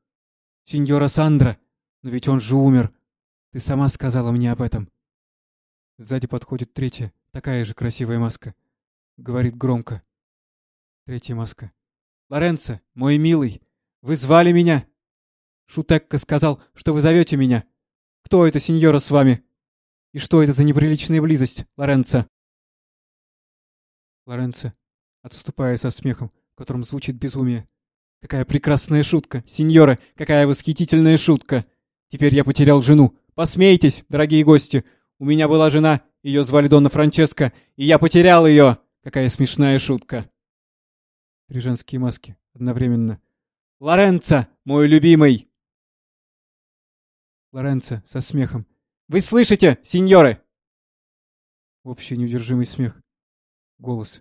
Сеньора Сандра! Но ведь он же умер. Ты сама сказала мне об этом. Сзади подходит третья, такая же красивая маска. Говорит громко. Третья маска. «Лоренцо, мой милый, вы звали меня?» Шутекка сказал, что вы зовете меня. Кто это, сеньора, с вами? И что это за неприличная близость, Лоренцо? Лоренцо, отступая со смехом, в котором звучит безумие. Какая прекрасная шутка, сеньора, какая восхитительная шутка. Теперь я потерял жену. Посмейтесь, дорогие гости. У меня была жена, ее звали Донна Франческо, и я потерял ее. Какая смешная шутка. Три женские маски одновременно. Лоренцо, мой любимый. Лоренцо со смехом. Вы слышите, сеньоры? Общий неудержимый смех. Голос.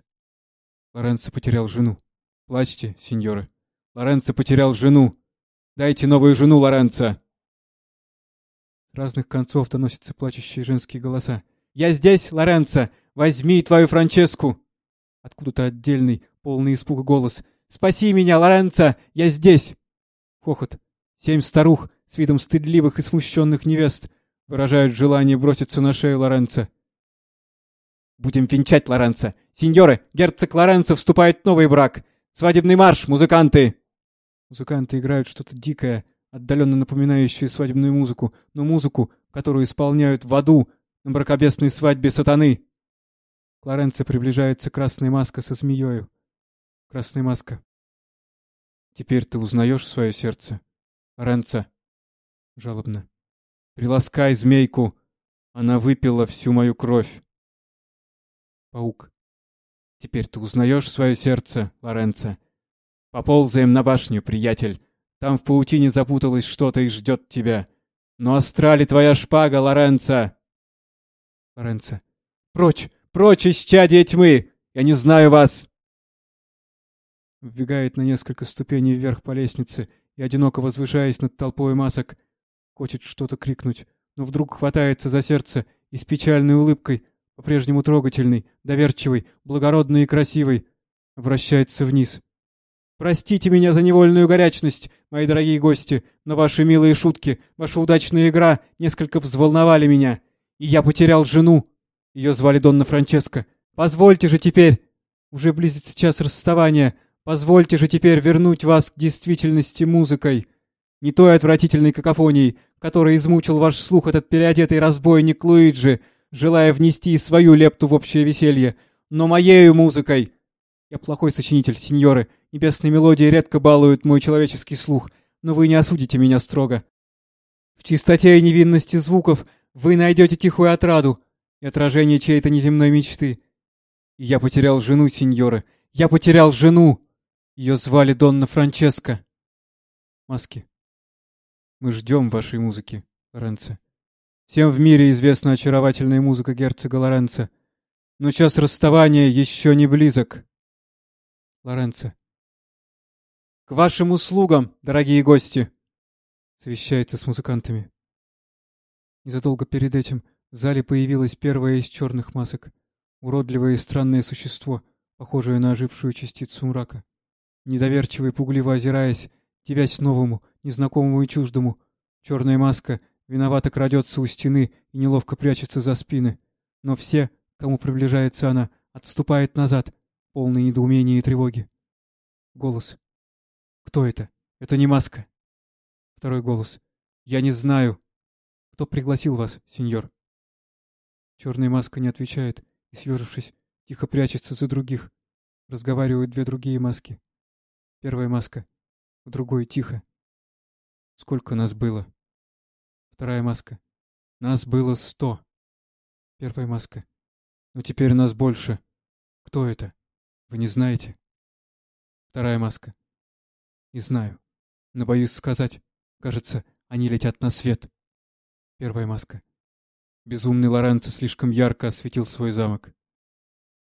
Лоренцо потерял жену. Плачьте, сеньоры. Лоренцо потерял жену. Дайте новую жену, Лоренцо. С разных концов доносятся плачущие женские голоса. «Я здесь, Лоренцо! Возьми твою Франческу!» Откуда-то отдельный, полный испуга голос. «Спаси меня, Лоренцо! Я здесь!» Хохот. Семь старух с видом стыдливых и смущенных невест выражают желание броситься на шею Лоренцо. «Будем венчать Лоренцо! Сеньоры, герцог Лоренцо вступает в новый брак! Свадебный марш, музыканты!» Музыканты играют что-то дикое, отдаленно напоминающее свадебную музыку, но музыку, которую исполняют в аду на бракобесной свадьбе сатаны. К Лоренцо приближается красная маска со змеёю. Красная маска. Теперь ты узнаешь свое сердце, Лоренцо? Жалобно. Приласкай змейку. Она выпила всю мою кровь. Паук. Теперь ты узнаешь свое сердце, Лоренцо? Поползаем на башню, приятель. Там в паутине запуталось что-то и ждет тебя. Но астрали твоя шпага, Лоренцо! Лоренцо. Прочь! Прочь, исчадие тьмы! Я не знаю вас! Вбегает на несколько ступеней вверх по лестнице и, одиноко возвышаясь над толпой масок, хочет что-то крикнуть, но вдруг хватается за сердце и с печальной улыбкой, по-прежнему трогательной, доверчивой, благородной и красивой, обращается вниз. «Простите меня за невольную горячность, мои дорогие гости, но ваши милые шутки, ваша удачная игра несколько взволновали меня, и я потерял жену. Ее звали Донна Франческо. Позвольте же теперь, уже близится час расставания, позвольте же теперь вернуть вас к действительности музыкой, не той отвратительной какофонией, которой измучил ваш слух этот переодетый разбойник Луиджи, желая внести свою лепту в общее веселье, но моею музыкой. Я плохой сочинитель, сеньоры, Небесные мелодии редко балуют мой человеческий слух, но вы не осудите меня строго. В чистоте и невинности звуков вы найдете тихую отраду и отражение чьей-то неземной мечты. И я потерял жену, сеньоры, я потерял жену! Ее звали Донна Франческо. Маски. Мы ждем вашей музыки, Лоренцо. Всем в мире известна очаровательная музыка герцога Лоренцо. Но час расставания еще не близок. Лоренцо. «К вашим услугам, дорогие гости!» Совещается с музыкантами. Незадолго перед этим в зале появилось первое из черных масок. Уродливое и странное существо, похожее на ожившую частицу мрака. Недоверчиво и пугливо озираясь, девясь новому, незнакомому и чуждому, черная маска виновато крадется у стены и неловко прячется за спины. Но все, кому приближается она, отступает назад, полный недоумения и тревоги. Голос. Кто это? Это не маска. Второй голос. Я не знаю. Кто пригласил вас, сеньор? Черная маска не отвечает и, съежившись, тихо прячется за других. Разговаривают две другие маски. Первая маска. У другой тихо. Сколько нас было? Вторая маска. Нас было сто. Первая маска. Но теперь нас больше. Кто это? Вы не знаете? Вторая маска. Не знаю. Но боюсь сказать. Кажется, они летят на свет. Первая маска. Безумный Лоренцо слишком ярко осветил свой замок.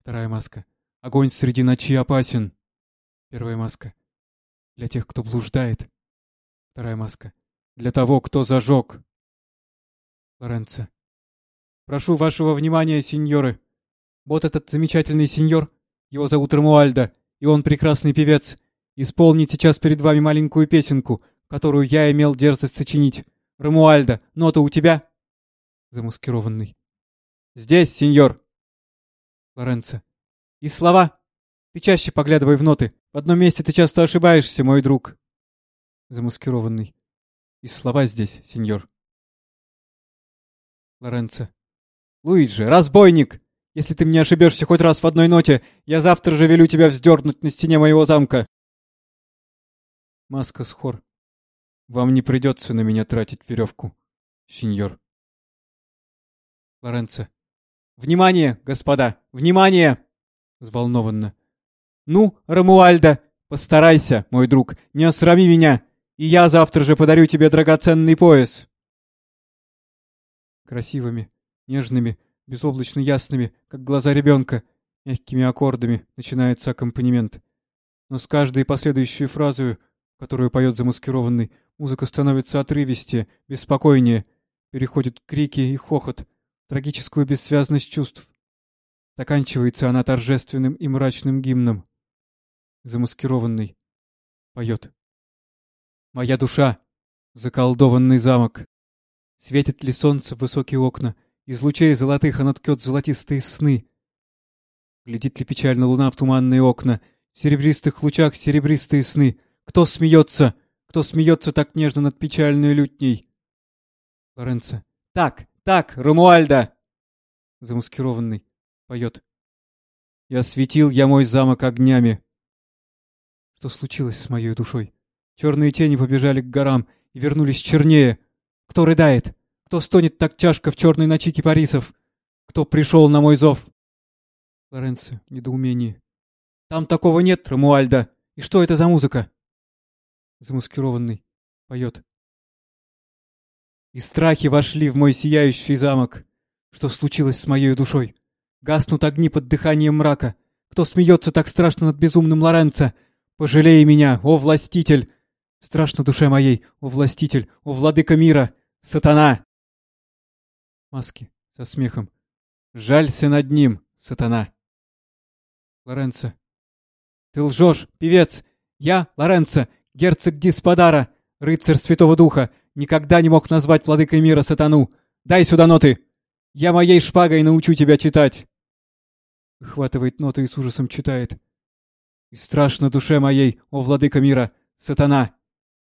Вторая маска. Огонь среди ночи опасен. Первая маска. Для тех, кто блуждает. Вторая маска. Для того, кто зажег. Лоренцо. Прошу вашего внимания, сеньоры. Вот этот замечательный сеньор. Его зовут Рамуальдо, и он прекрасный певец. Исполнит сейчас перед вами маленькую песенку, которую я имел дерзость сочинить. Рамуальдо, нота у тебя? Замаскированный. Здесь, сеньор. Лоренцо. И слова? Ты чаще поглядывай в ноты. В одном месте ты часто ошибаешься, мой друг. Замаскированный. И слова здесь, сеньор. Лоренцо. Луиджи, разбойник! Если ты мне ошибешься хоть раз в одной ноте, я завтра же велю тебя вздернуть на стене моего замка. Маска с хор. Вам не придется на меня тратить веревку, сеньор. Лоренцо. «Внимание, господа! Внимание!» Взволнованно. «Ну, Рамуальда, постарайся, мой друг, не осрами меня, и я завтра же подарю тебе драгоценный пояс!» Красивыми, нежными, безоблачно ясными, как глаза ребенка, мягкими аккордами начинается аккомпанемент. Но с каждой последующей фразой, которую поет замаскированный, музыка становится отрывистее, беспокойнее, переходит к крики и хохот, трагическую бессвязность чувств. Заканчивается она торжественным и мрачным гимном. Замаскированный. Поет. Моя душа. Заколдованный замок. Светит ли солнце в высокие окна? Из лучей золотых оно ткет золотистые сны. Глядит ли печально луна в туманные окна? В серебристых лучах серебристые сны. Кто смеется? Кто смеется так нежно над печальной лютней? Лоренцо. Так, так, Ромуальда!» Замаскированный. Поет. «Я светил я мой замок огнями». Что случилось с моей душой? Черные тени побежали к горам и вернулись чернее. Кто рыдает? Кто стонет так тяжко в черной ночи кипарисов? Кто пришел на мой зов? Лоренцо, недоумение. Там такого нет, Ромуальда. И что это за музыка? Замаскированный. Поет. И страхи вошли в мой сияющий замок. Что случилось с моей душой? Гаснут огни под дыханием мрака. Кто смеется так страшно над безумным Лоренцо? Пожалей меня, о властитель! Страшно душе моей, о властитель, о владыка мира! Сатана! Маски со смехом. Жалься над ним, сатана! Лоренцо. Ты лжешь, певец! Я, Лоренцо, герцог Диспадара, рыцарь Святого Духа, никогда не мог назвать владыкой мира сатану. Дай сюда ноты! Я моей шпагой научу тебя читать!» Выхватывает ноты и с ужасом читает. «И страшно душе моей, о владыка мира, сатана!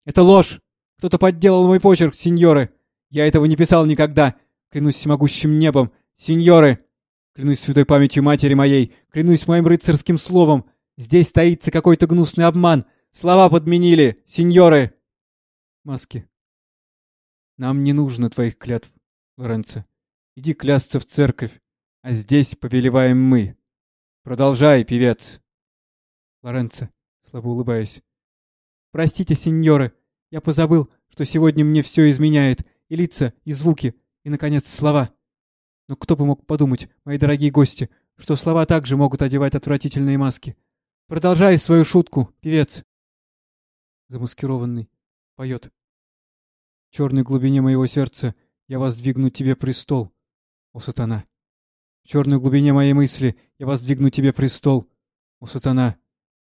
Это ложь! Кто-то подделал мой почерк, сеньоры! Я этого не писал никогда! Клянусь всемогущим небом! Сеньоры! Клянусь святой памятью матери моей! Клянусь моим рыцарским словом! Здесь таится какой-то гнусный обман! Слова подменили! Сеньоры!» Маски. Нам не нужно твоих клятв, Лоренцо. Иди клясться в церковь, а здесь повелеваем мы. Продолжай, певец. Лоренцо, слабо улыбаясь. Простите, сеньоры, я позабыл, что сегодня мне все изменяет, и лица, и звуки, и, наконец, слова. Но кто бы мог подумать, мои дорогие гости, что слова также могут одевать отвратительные маски. Продолжай свою шутку, певец. Замаскированный. Поет черной глубине моего сердца я воздвигну тебе престол, о сатана. В черной глубине моей мысли я воздвигну тебе престол, о сатана.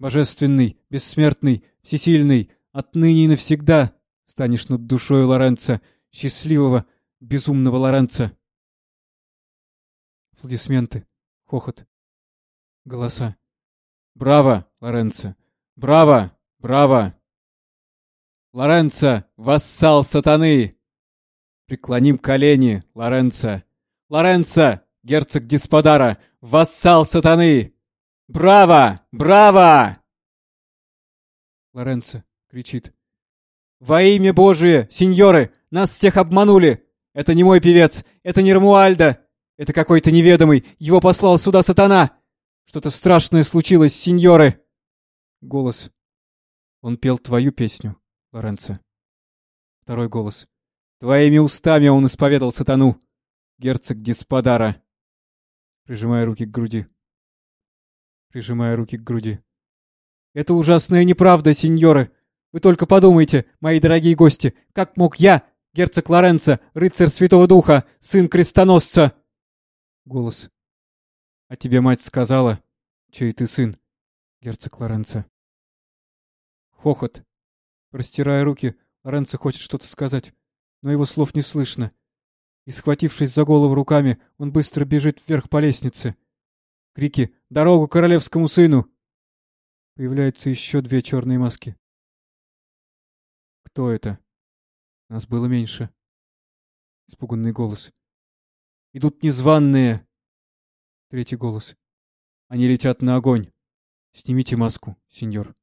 Божественный, бессмертный, всесильный, отныне и навсегда станешь над душой Лоренца, счастливого, безумного Лоренца. Аплодисменты, хохот, голоса. Браво, Лоренцо! Браво! Браво! Лоренцо, вассал сатаны! Преклоним колени, Лоренцо! Лоренцо, герцог Дисподара, вассал сатаны! Браво! Браво! Лоренцо кричит. «Во имя Божие, сеньоры, нас всех обманули! Это не мой певец, это не Рамуальда! Это какой-то неведомый! Его послал сюда сатана! Что-то страшное случилось, сеньоры!» Голос. Он пел твою песню, Лоренцо. Второй голос. Твоими устами он исповедал сатану, герцог Диспадара. Прижимая руки к груди. Прижимая руки к груди. Это ужасная неправда, сеньоры. Вы только подумайте, мои дорогие гости, как мог я, герцог Лоренцо, рыцарь Святого Духа, сын крестоносца? Голос. А тебе мать сказала, чей ты сын, герцог Лоренцо. Хохот. Простирая руки, Лоренцо хочет что-то сказать, но его слов не слышно. И, схватившись за голову руками, он быстро бежит вверх по лестнице. Крики «Дорогу королевскому сыну!» Появляются еще две черные маски. Кто это? Нас было меньше. Испуганный голос. Идут незваные. Третий голос. Они летят на огонь. Снимите маску, сеньор.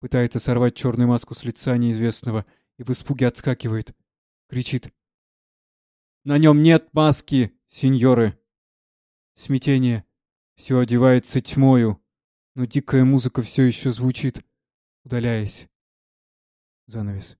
Пытается сорвать черную маску с лица неизвестного и в испуге отскакивает. Кричит. «На нем нет маски, сеньоры!» Смятение. Все одевается тьмою, но дикая музыка все еще звучит, удаляясь. Занавес.